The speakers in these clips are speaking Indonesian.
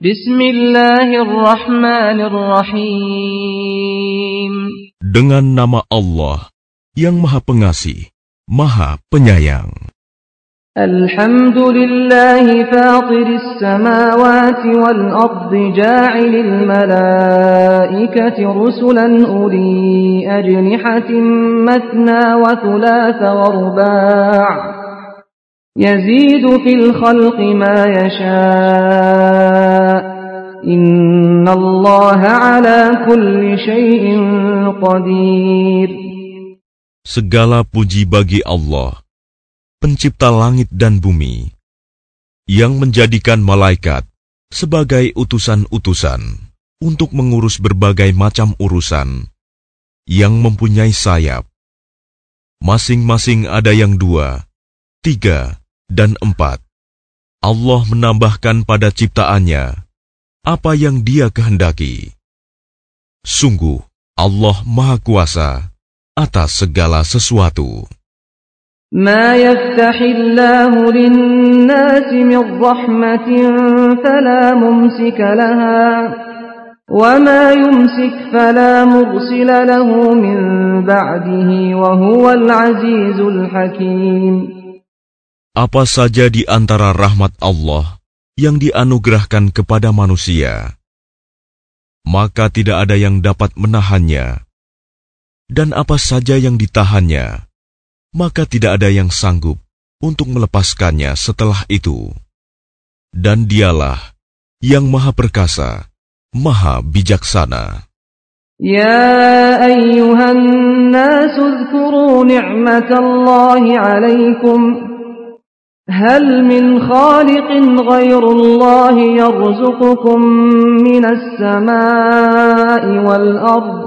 بسم الله الرحمن الرحيم. Dengan nama Allah yang Maha Pengasih, Maha Penyayang. الحمد لله فاطر السماوات والأرض جاعل الملائكة رسلا أولي أجنحة مثنى وثلاث ورباع يزيد في الخلق ما يشاء Segala puji bagi Allah, pencipta langit dan bumi, yang menjadikan malaikat sebagai utusan-utusan untuk mengurus berbagai macam urusan, yang mempunyai sayap. Masing-masing ada yang dua, tiga, dan empat. Allah menambahkan pada ciptaannya apa yang Dia kehendaki. Sungguh, Allah Maha Kuasa atas segala sesuatu. ما يفتح الله للناس من رحمة فلا ممسك لها وما يمسك فلا مرسل له من بعده وهو العزيز الحكيم apa saja di antara rahmat Allah yang dianugerahkan kepada manusia, maka tidak ada yang dapat menahannya, dan apa saja yang ditahannya, maka tidak ada yang sanggup untuk melepaskannya setelah itu. Dan dialah yang maha perkasa, maha bijaksana. Ya ayyuhan nasu اذكروا نعمة الله عليكم هل من خالق غير الله يرزقكم من السماء والأرض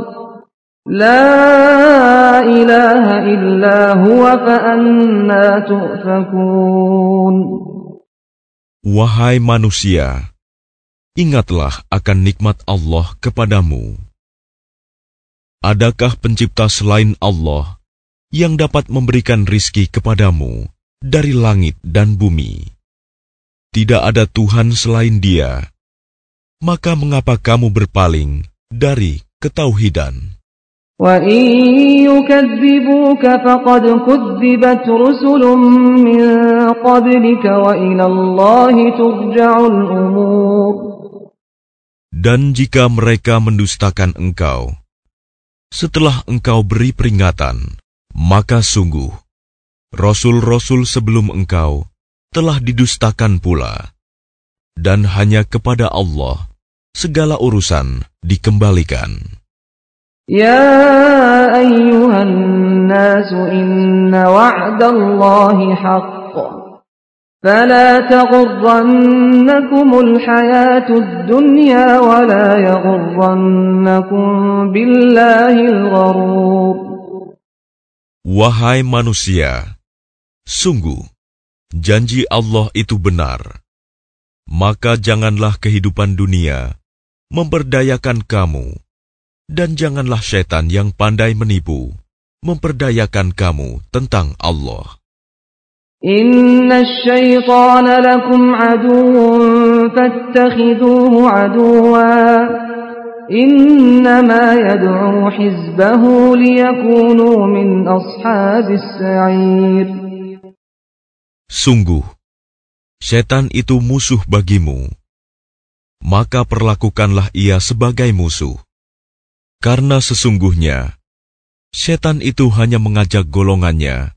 لا إله إلا هو فأنا تؤفكون Wahai manusia, ingatlah akan nikmat Allah kepadamu. Adakah pencipta selain Allah yang dapat memberikan rizki kepadamu Dari langit dan bumi. Tidak ada Tuhan selain Dia. Maka mengapa kamu berpaling dari ketauhidan? Dan jika mereka mendustakan engkau, setelah engkau beri peringatan, maka sungguh Rasul-rasul sebelum engkau telah didustakan pula, dan hanya kepada Allah segala urusan dikembalikan. Ya ayyuhan nasu inna wa'dallahi haqq فلا تغرنكم الحياة الدنيا ولا يغرنكم بالله الغرور Wahai manusia, Sungguh, janji Allah itu benar. Maka janganlah kehidupan dunia memperdayakan kamu, dan janganlah setan yang pandai menipu memperdayakan kamu tentang Allah. Inna syaitana lakum aduun fattakhiduhu aduwa. Innama yad'u hizbahu liyakunu min ashabis sa'ir. Sungguh, setan itu musuh bagimu, maka perlakukanlah ia sebagai musuh. Karena sesungguhnya, setan itu hanya mengajak golongannya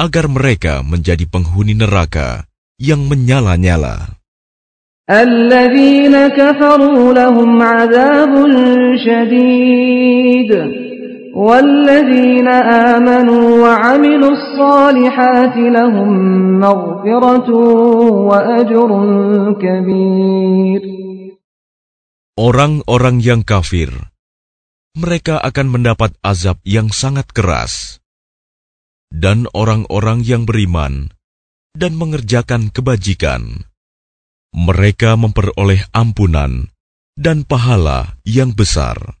agar mereka menjadi penghuni neraka yang menyala-nyala. الذين كفروا لهم عذاب شديد والذين آمنوا وعملوا الصالحات لهم مغفرة وأجر كبير Orang-orang yang kafir, mereka akan mendapat azab yang sangat keras. Dan orang-orang yang beriman dan mengerjakan kebajikan, mereka memperoleh ampunan dan pahala yang besar.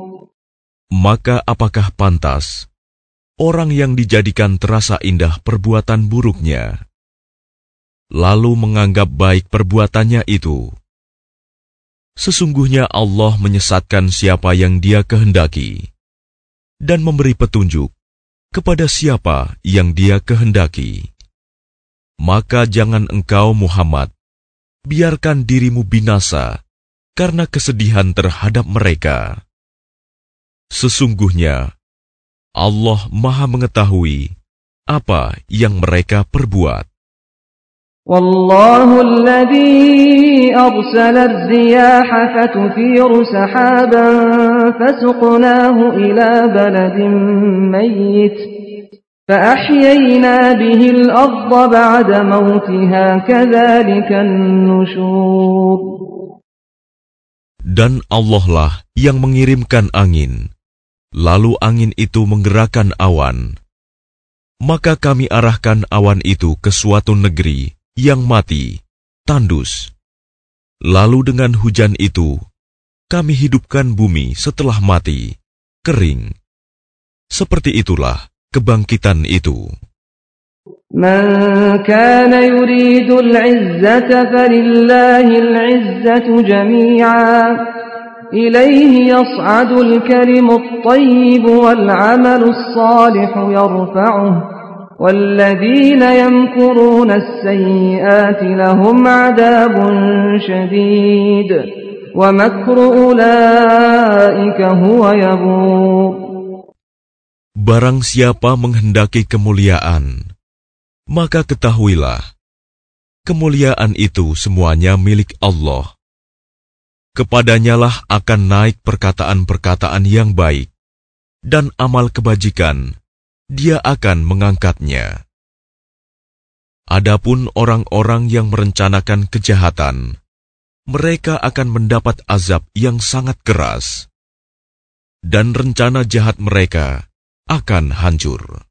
Maka apakah pantas orang yang dijadikan terasa indah perbuatan buruknya lalu menganggap baik perbuatannya itu. Sesungguhnya Allah menyesatkan siapa yang Dia kehendaki dan memberi petunjuk kepada siapa yang Dia kehendaki. Maka jangan engkau Muhammad biarkan dirimu binasa karena kesedihan terhadap mereka. Sesungguhnya Allah Maha Mengetahui apa yang mereka perbuat. والله الذي أرسل الرياح فتثير سحابا فسقناه إلى بلد ميت فأحيينا به الأرض بعد موتها كذلك النشور Dan Allah lah yang mengirimkan angin, lalu angin itu menggerakkan awan. Maka kami arahkan awan itu ke suatu negeri yang mati, tandus. Lalu dengan hujan itu, kami hidupkan bumi setelah mati, kering. Seperti itulah kebangkitan itu. من كان يريد العزة فلله العزة جميعا إليه يصعد الكلم الطيب والعمل الصالح يرفعه والذين يمكرون السيئات لهم عذاب شديد ومكر أولئك هو يبور Barang siapa menghendaki kemuliaan, maka ketahuilah, kemuliaan itu semuanya milik Allah. Kepadanyalah akan naik perkataan-perkataan yang baik, dan amal kebajikan dia akan mengangkatnya. Adapun orang-orang yang merencanakan kejahatan, mereka akan mendapat azab yang sangat keras, dan rencana jahat mereka akan hancur.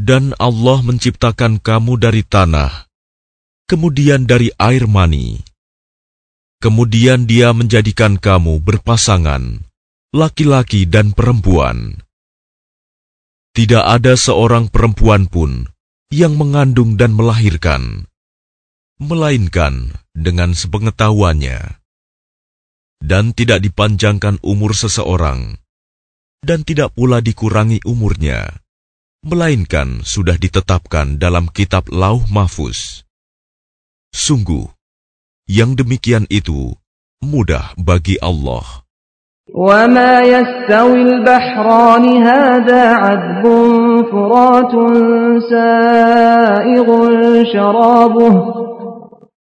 Dan Allah menciptakan kamu dari tanah, kemudian dari air mani. Kemudian dia menjadikan kamu berpasangan, laki-laki dan perempuan. Tidak ada seorang perempuan pun yang mengandung dan melahirkan, melainkan dengan sepengetahuannya Dan tidak dipanjangkan umur seseorang, dan tidak pula dikurangi umurnya, melainkan sudah ditetapkan dalam kitab lauh mahfuz. Sungguh, yang demikian itu mudah bagi Allah. وما يستوي البحران هذا عذب فرات سائغ شرابه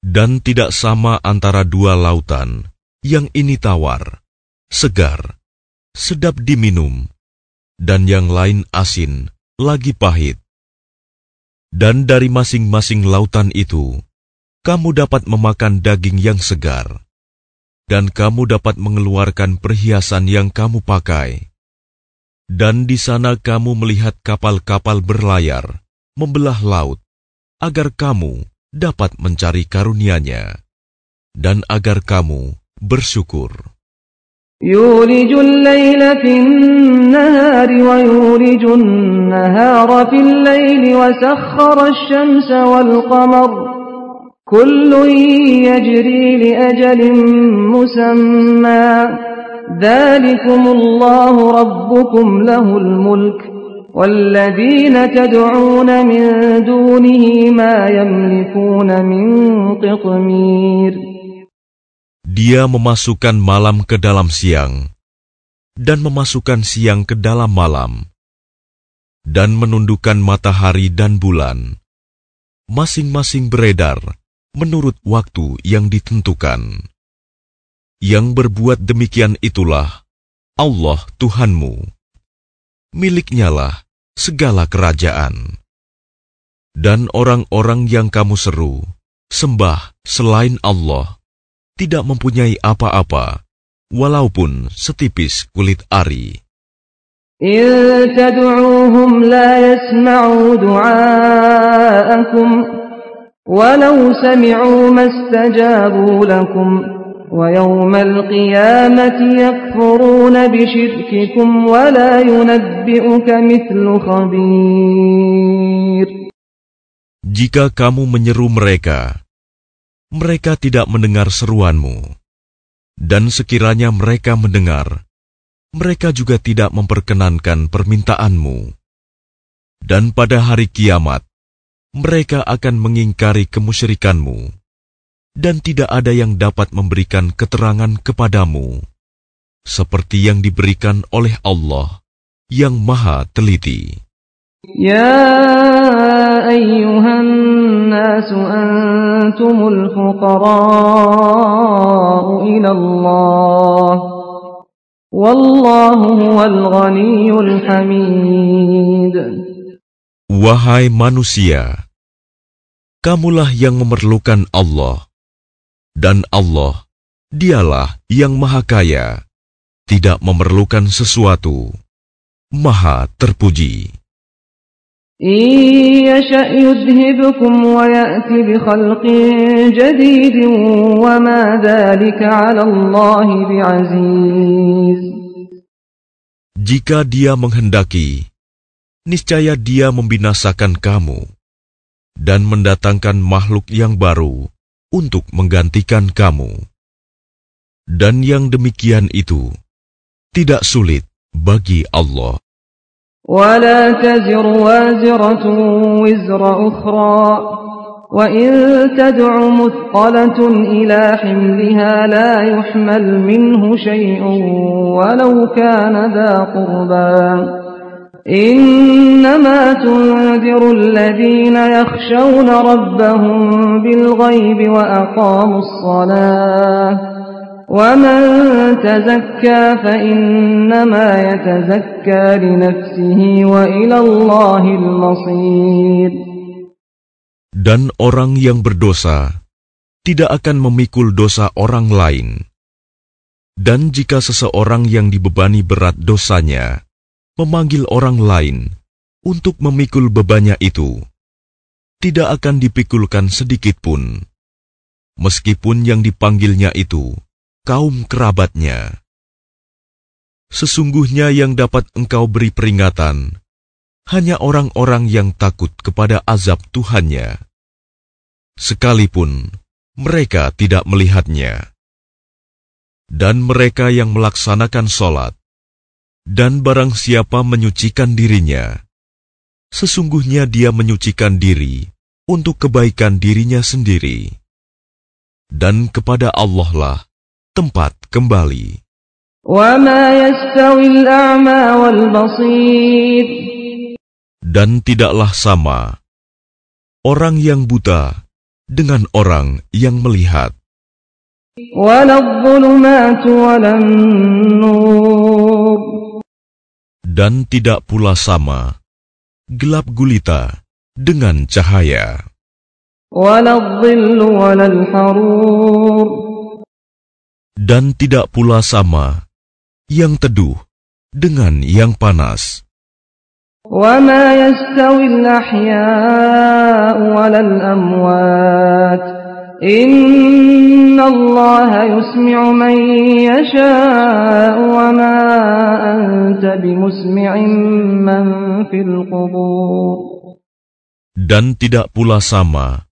Dan tidak sama antara dua lautan, yang ini tawar, segar, sedap diminum, dan yang lain asin, lagi pahit. Dan dari masing-masing lautan itu, kamu dapat memakan daging yang segar, dan kamu dapat mengeluarkan perhiasan yang kamu pakai. Dan di sana kamu melihat kapal-kapal berlayar membelah laut agar kamu dapat mencari karunia-Nya dan agar kamu bersyukur. يولج الليل في النهار ويولج النهار في الليل وسخر الشمس والقمر كل يجري لأجل مسمى ذلكم الله ربكم له الملك والذين تدعون من دونه ما يملكون من قطمير Dia memasukkan malam ke dalam siang dan memasukkan siang ke dalam malam dan menundukkan matahari dan bulan masing-masing beredar menurut waktu yang ditentukan. Yang berbuat demikian itulah Allah Tuhanmu. Miliknyalah segala kerajaan. Dan orang-orang yang kamu seru, sembah selain Allah, tidak mempunyai apa-apa, walaupun setipis kulit ari. إن تدعوهم لا يسمعوا دعاءكم ولو سمعوا ما استجابوا لكم ويوم القيامة يكفرون بشرككم ولا ينبئك مثل خبير Jika kamu menyeru mereka, mereka tidak mendengar seruanmu. Dan sekiranya mereka mendengar, mereka juga tidak memperkenankan permintaanmu. Dan pada hari kiamat, mereka akan mengingkari kemusyrikanmu, dan tidak ada yang dapat memberikan keterangan kepadamu, seperti yang diberikan oleh Allah yang Maha Teliti. Ya ayyuhan nasu antumul fuqara'u ila Allah wallahu huwal ghaniyul hamid Wahai manusia kamulah yang memerlukan Allah dan Allah, dialah yang maha kaya, tidak memerlukan sesuatu, maha terpuji. Jika dia menghendaki, niscaya dia membinasakan kamu dan mendatangkan makhluk yang baru untuk menggantikan kamu. Dan yang demikian itu tidak sulit bagi Allah. ولا تزر وازرة وزر أخرى وإن تدع مثقلة إلى حملها لا يحمل منه شيء ولو كان ذا قربى إنما تنذر الذين يخشون ربهم بالغيب وأقاموا الصلاة ومن تزكى فإنما يتزكى لنفسه وإلى الله المصير Dan orang yang berdosa tidak akan memikul dosa orang lain. Dan jika seseorang yang dibebani berat dosanya memanggil orang lain untuk memikul bebannya itu, tidak akan dipikulkan sedikit pun, meskipun yang dipanggilnya itu kaum kerabatnya. Sesungguhnya yang dapat engkau beri peringatan hanya orang-orang yang takut kepada azab Tuhannya, sekalipun mereka tidak melihatnya. Dan mereka yang melaksanakan sholat, dan barang siapa menyucikan dirinya, sesungguhnya dia menyucikan diri untuk kebaikan dirinya sendiri. Dan kepada Allah lah tempat kembali. Dan tidaklah sama orang yang buta dengan orang yang melihat dan tidak pula sama gelap gulita dengan cahaya, ولا الظل ولا الحرور dan tidak pula sama yang teduh dengan yang panas, وما يستوي الأحياء ولا الأموات Dan tidak pula sama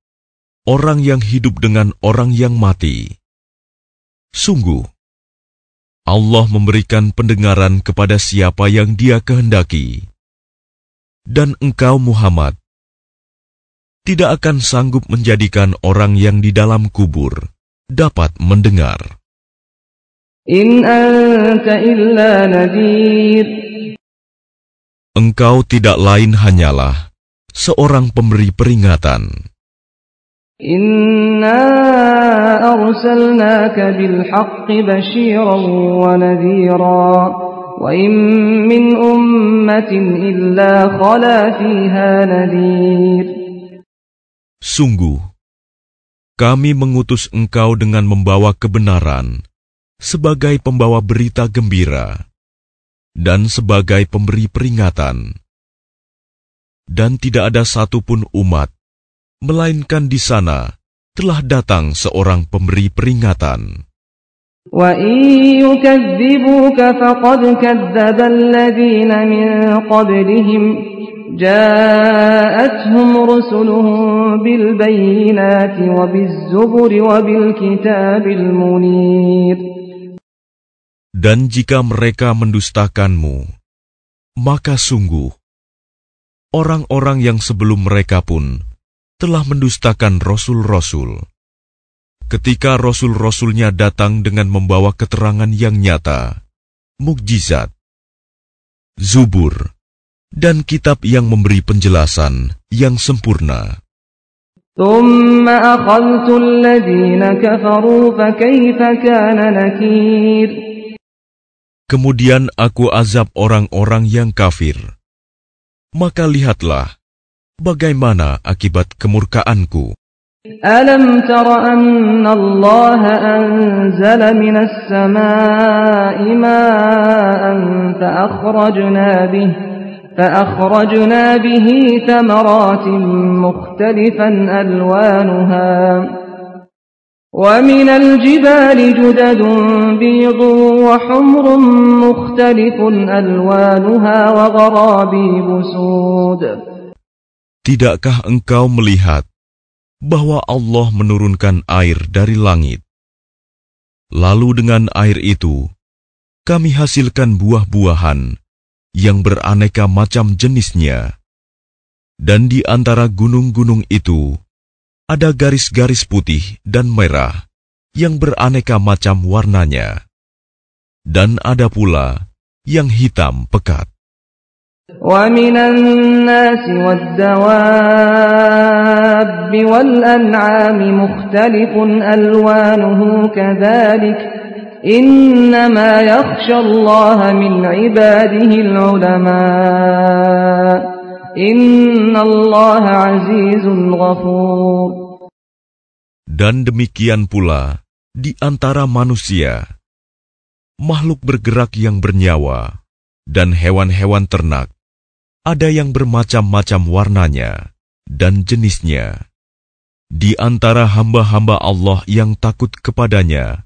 orang yang hidup dengan orang yang mati. Sungguh, Allah memberikan pendengaran kepada siapa yang Dia kehendaki, dan engkau, Muhammad, tidak akan sanggup menjadikan orang yang di dalam kubur dapat mendengar. In anta illa nadir. Engkau tidak lain hanyalah seorang pemberi peringatan. Inna arsalnaka bil haqqi basyiran wa nadhira wa in min ummatin illa khala fiha nadhir. Sungguh, kami mengutus engkau dengan membawa kebenaran sebagai pembawa berita gembira dan sebagai pemberi peringatan. Dan tidak ada satupun umat, melainkan di sana telah datang seorang pemberi peringatan. وَإِن يُكَذِّبُوكَ فَقَدْ كَذَّبَ الَّذِينَ مِن قَبْلِهِمْ جَاءَتْهُمْ رُسُلُهُم بِالْبَيِّنَاتِ وَبِالزُّبُرِ وَبِالْكِتَابِ الْمُنِيرِ Dan jika mereka mendustakanmu, maka sungguh orang-orang yang sebelum mereka pun telah mendustakan rasul-rasul ketika rasul-rasulnya datang dengan membawa keterangan yang nyata, mukjizat, zubur, dan kitab yang memberi penjelasan yang sempurna. Kemudian aku azab orang-orang yang kafir. Maka lihatlah bagaimana akibat kemurkaanku. ألم تر أن الله أنزل من السماء ماء فأخرجنا به فأخرجنا به ثمرات مختلفا ألوانها ومن الجبال جدد بيض وحمر مختلف ألوانها وغرابيب سود Tidakkah engkau melihat bahwa Allah menurunkan air dari langit. Lalu dengan air itu, kami hasilkan buah-buahan yang beraneka macam jenisnya. Dan di antara gunung-gunung itu, ada garis-garis putih dan merah yang beraneka macam warnanya. Dan ada pula yang hitam pekat. ومن الناس والدواب والأنعام مختلف ألوانه كذلك إنما يخشى الله من عباده العلماء إن الله عزيز غفور Dan demikian pula di antara manusia, makhluk bergerak yang bernyawa, dan hewan-hewan ternak ada yang bermacam-macam warnanya dan jenisnya. Di antara hamba-hamba Allah yang takut kepadanya,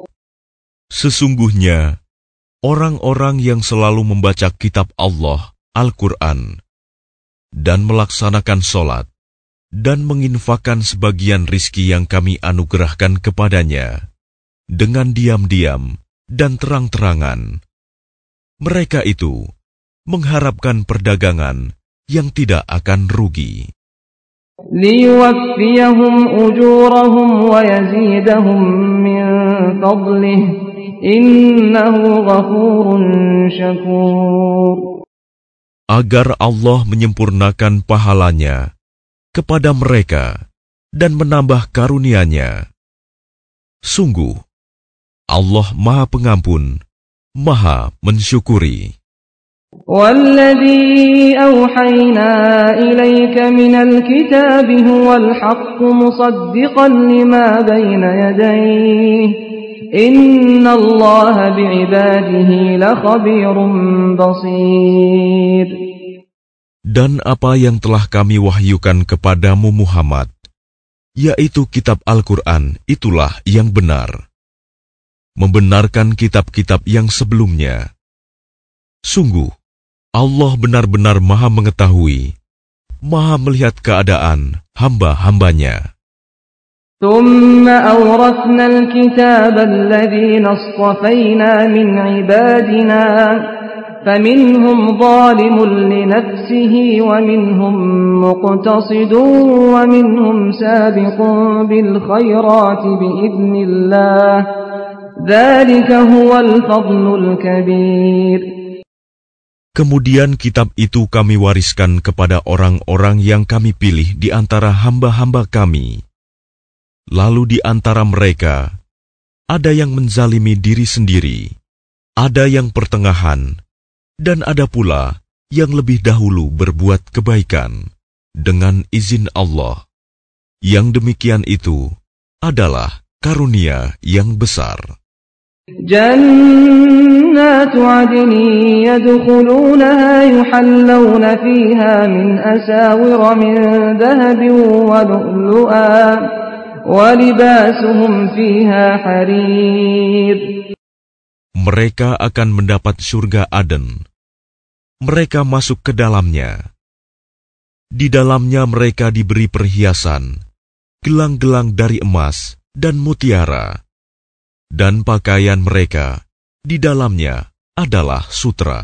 Sesungguhnya, orang-orang yang selalu membaca kitab Allah, Al-Quran, dan melaksanakan sholat, dan menginfakkan sebagian rizki yang kami anugerahkan kepadanya, dengan diam-diam dan terang-terangan, mereka itu mengharapkan perdagangan yang tidak akan rugi. agar Allah menyempurnakan pahalanya kepada mereka dan menambah karunia-Nya. Sungguh, Allah Maha Pengampun, Maha Mensyukuri. والذي أوحينا إليك من الكتاب هو الحق مصدقا لما بين يديه Dan apa yang telah kami wahyukan kepadamu Muhammad, yaitu kitab Al-Quran, itulah yang benar. Membenarkan kitab-kitab yang sebelumnya. Sungguh, Allah benar-benar maha mengetahui, maha melihat keadaan hamba-hambanya. ثم أورثنا الكتاب الذين اصطفينا من عبادنا فمنهم ظالم لنفسه ومنهم مقتصد ومنهم سابق بالخيرات بإذن الله ذلك هو الفضل الكبير Kemudian kitab itu kami wariskan kepada orang-orang yang kami pilih di antara hamba-hamba kami. Lalu di antara mereka, ada yang menzalimi diri sendiri, ada yang pertengahan, dan ada pula yang lebih dahulu berbuat kebaikan dengan izin Allah. Yang demikian itu adalah karunia yang besar. جنات عدن يدخلونها يحلون فيها من أساور من ذهب ولؤلؤا ولباسهم فيها حرير Mereka akan mendapat surga Aden. Mereka masuk ke dalamnya. Di dalamnya mereka diberi perhiasan, gelang-gelang dari emas dan mutiara dan pakaian mereka di dalamnya adalah sutra.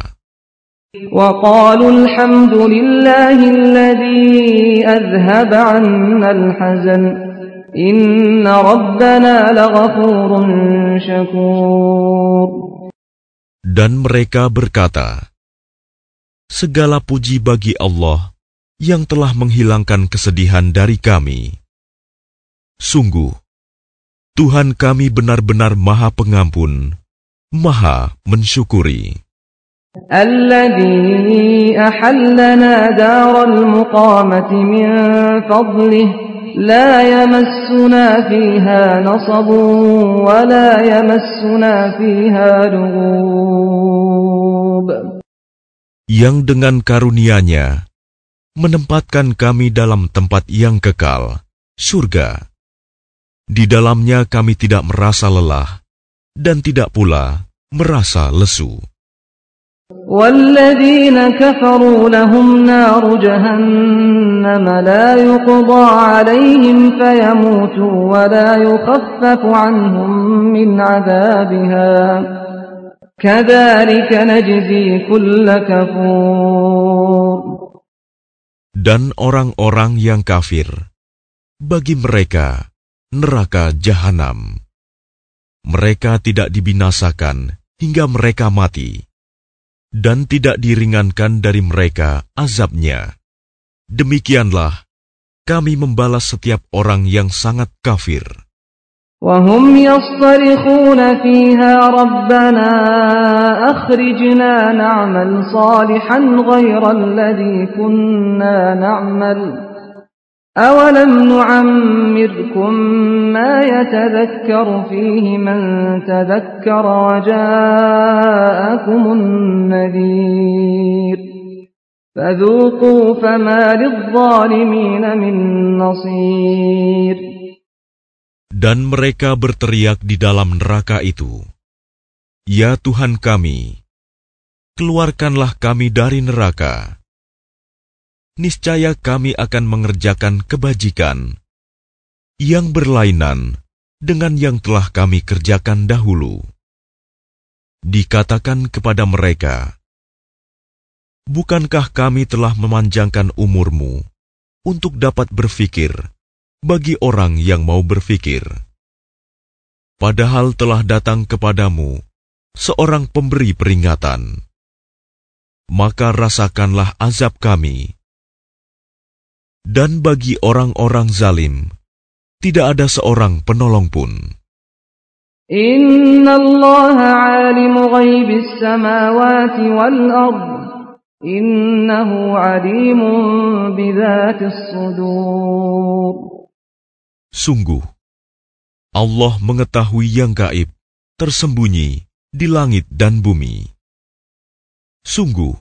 وقالوا الحمد لله الذي أذهب عنا الحزن إن ربنا لغفور شكور Dan mereka berkata, Segala puji bagi Allah yang telah menghilangkan kesedihan dari kami. Sungguh, Tuhan kami benar-benar Maha Pengampun, Maha Mensyukuri. الذي أحلنا دار المقامة من فضله لا يمسنا فيها نصب ولا يمسنا فيها لغوب Yang dengan karunia-Nya menempatkan kami dalam tempat yang kekal, surga. Di dalamnya kami tidak merasa lelah dan tidak pula merasa lesu. والذين كفروا لهم نار جهنم لا يقضى عليهم فيموتوا ولا يخفف عنهم من عذابها كذلك نجزي كل كفور Dan orang-orang yang kafir, bagi mereka neraka jahanam. Mereka tidak dibinasakan hingga mereka mati, dan tidak diringankan dari mereka azabnya. Demikianlah kami membalas setiap orang yang sangat kafir. وهم يصطرخون فيها ربنا أخرجنا نعمل صالحا غير الذي كنا نعمل أولم نعمركم ما يتذكر فيه من تذكر وجاءكم النذير فذوقوا فما للظالمين من نصير Dan mereka berteriak di dalam neraka itu, Ya Tuhan kami, keluarkanlah kami dari neraka. Niscaya kami akan mengerjakan kebajikan yang berlainan dengan yang telah kami kerjakan dahulu. Dikatakan kepada mereka, Bukankah kami telah memanjangkan umurmu untuk dapat berfikir bagi orang yang mau berfikir? Padahal telah datang kepadamu seorang pemberi peringatan. maka rasakanlah azab kami. Dan bagi orang-orang zalim, tidak ada seorang penolong pun. Inna Allah alimu ghaibis samawati wal ard. Innahu alimun bidhatis sudur. Sungguh, Allah mengetahui yang gaib, tersembunyi di langit dan bumi. Sungguh,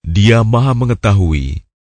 Dia Maha Mengetahui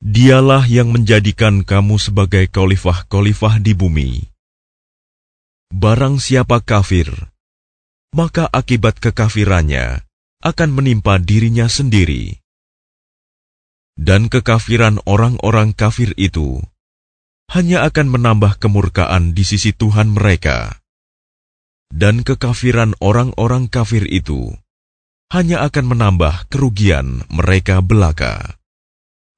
Dialah yang menjadikan kamu sebagai khalifah-khalifah di bumi. Barang siapa kafir, maka akibat kekafirannya akan menimpa dirinya sendiri. Dan kekafiran orang-orang kafir itu hanya akan menambah kemurkaan di sisi Tuhan mereka. Dan kekafiran orang-orang kafir itu hanya akan menambah kerugian mereka belaka.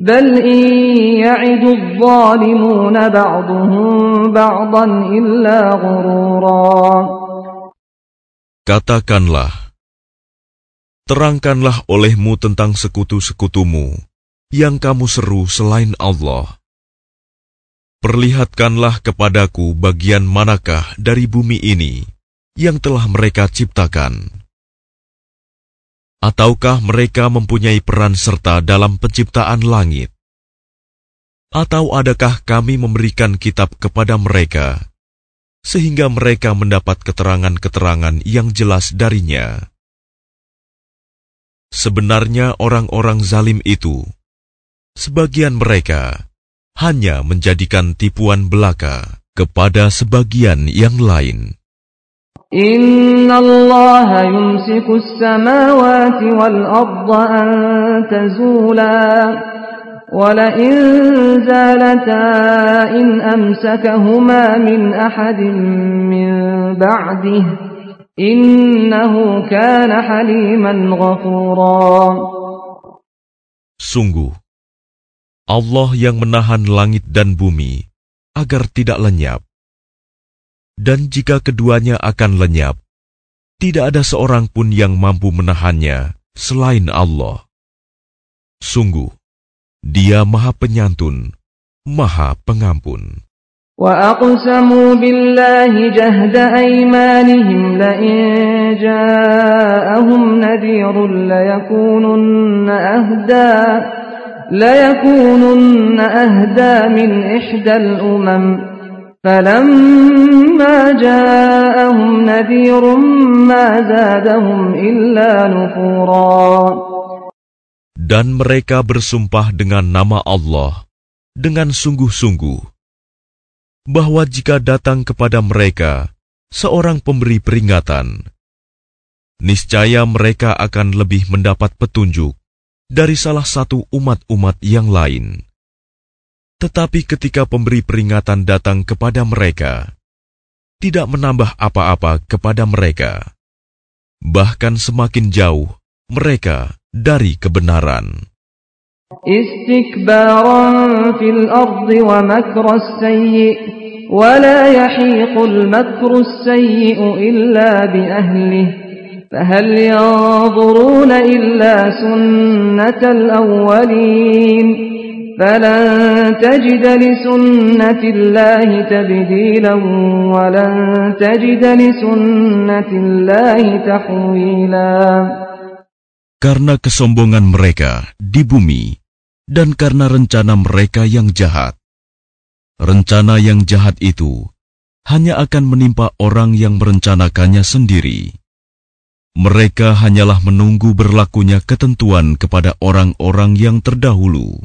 بل إن يعد الظالمون بعضهم بعضا إلا غرورا Katakanlah, terangkanlah olehmu tentang sekutu-sekutumu yang kamu seru selain Allah. Perlihatkanlah kepadaku bagian manakah dari bumi ini yang telah mereka ciptakan. Ataukah mereka mempunyai peran serta dalam penciptaan langit? Atau adakah kami memberikan kitab kepada mereka, sehingga mereka mendapat keterangan-keterangan yang jelas darinya? Sebenarnya orang-orang zalim itu, sebagian mereka hanya menjadikan tipuan belaka kepada sebagian yang lain. إن الله يمسك السماوات والأرض أن تزولا ولئن زالتا إن أمسكهما من أحد من بعده إنه كان حليما غفورا Sungguh, Allah yang menahan langit dan bumi agar tidak lenyap dan jika keduanya akan lenyap, tidak ada seorang pun yang mampu menahannya selain Allah. Sungguh, Dia Maha Penyantun, Maha Pengampun. وأقسموا بالله جهد أيمانهم لئن جاءهم نذير ليكونن أهدى ليكونن أهدى من إحدى الأمم فلما جاءهم نذير ما زادهم إلا نفورا Dan mereka bersumpah dengan nama Allah dengan sungguh-sungguh bahwa jika datang kepada mereka seorang pemberi peringatan, niscaya mereka akan lebih mendapat petunjuk dari salah satu umat-umat yang lain. Tetapi ketika pemberi peringatan datang kepada mereka, tidak menambah apa-apa kepada mereka, bahkan semakin jauh mereka dari kebenaran. استكبارا في الأرض ومكر السيء ولا يحيق المكر السيء إلا بأهله فهل ينظرون إلا سنة الأولين فلن تجد لسنة الله تبديلا ولن تجد لسنة الله تحويلا Karena kesombongan mereka di bumi dan karena rencana mereka yang jahat. Rencana yang jahat itu hanya akan menimpa orang yang merencanakannya sendiri. Mereka hanyalah menunggu berlakunya ketentuan kepada orang-orang yang terdahulu.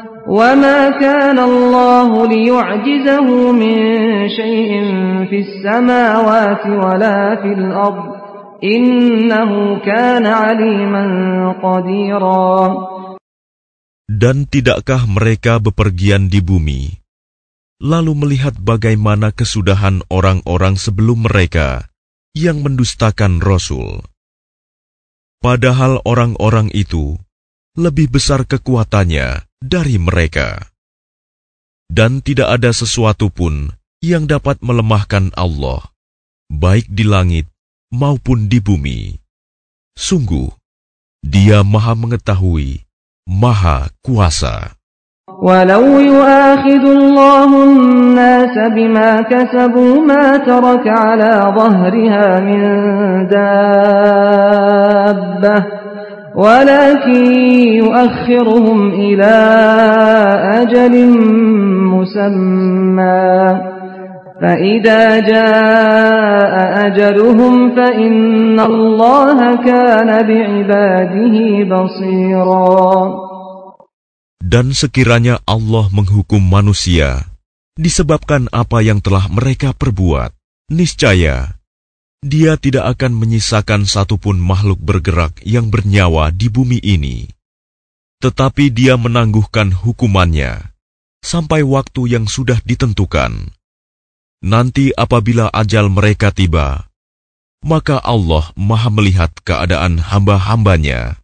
وما كان الله ليعجزه من شيء في السماوات ولا في الأرض إنه كان عليما قديرا Dan tidakkah mereka bepergian di bumi lalu melihat bagaimana kesudahan orang-orang sebelum mereka yang mendustakan Rasul. Padahal orang-orang itu lebih besar kekuatannya dari mereka. Dan tidak ada sesuatu pun yang dapat melemahkan Allah, baik di langit maupun di bumi. Sungguh, Dia Maha Mengetahui, Maha Kuasa. ولو يؤاخذ الله الناس بما كسبوا ما ترك على ظهرها من دابة ولكن يؤخرهم إلى أجل مسمى فإذا جاء أجلهم فإن الله كان بعباده بصيراً Dan sekiranya Allah menghukum manusia disebabkan apa yang telah mereka perbuat, niscaya dia tidak akan menyisakan satupun makhluk bergerak yang bernyawa di bumi ini, tetapi Dia menangguhkan hukumannya sampai waktu yang sudah ditentukan. Nanti, apabila ajal mereka tiba, maka Allah Maha Melihat keadaan hamba-hambanya.